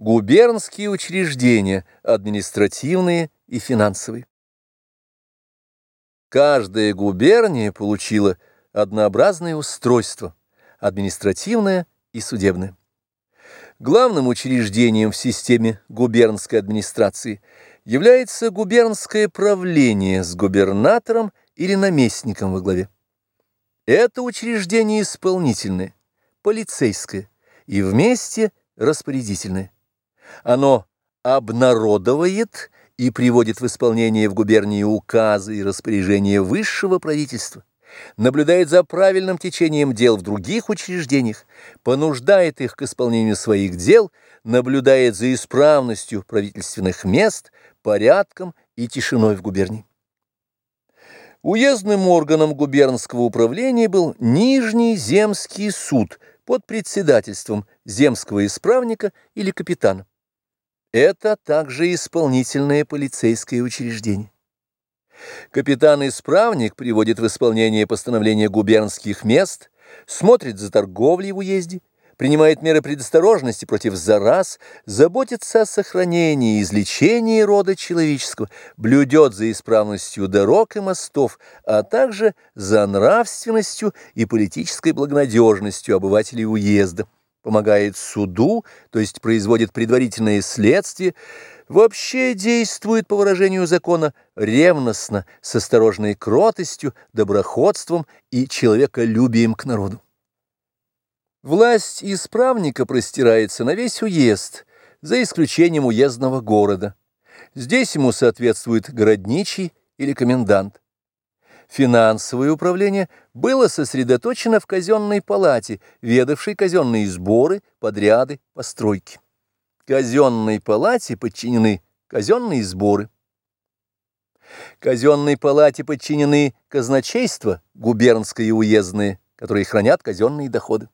Губернские учреждения, административные и финансовые. Каждая губерния получила однообразное устройство, административное и судебное. Главным учреждением в системе губернской администрации является губернское правление с губернатором или наместником во главе. Это учреждение исполнительное, полицейское и вместе распорядительное. Оно обнародовает и приводит в исполнение в губернии указы и распоряжения высшего правительства, наблюдает за правильным течением дел в других учреждениях, понуждает их к исполнению своих дел, наблюдает за исправностью правительственных мест, порядком и тишиной в губернии. Уездным органом губернского управления был Нижний земский суд под председательством земского исправника или капитана. Это также исполнительное полицейское учреждение. Капитан-исправник приводит в исполнение постановления губернских мест, смотрит за торговлей в уезде, принимает меры предосторожности против зараз, заботится о сохранении и излечении рода человеческого, блюдет за исправностью дорог и мостов, а также за нравственностью и политической благонадежностью обывателей уезда помогает суду, то есть производит предварительное следствие, вообще действует по выражению закона ревностно, с осторожной кротостью, доброходством и человеколюбием к народу. Власть исправника простирается на весь уезд, за исключением уездного города. Здесь ему соответствует городничий или комендант. Финансовое управление было сосредоточено в казенной палате, ведавшей казенные сборы, подряды, постройки. Казенной палате подчинены казенные сборы. Казенной палате подчинены казначейство, губернское и уездное, которые хранят казенные доходы.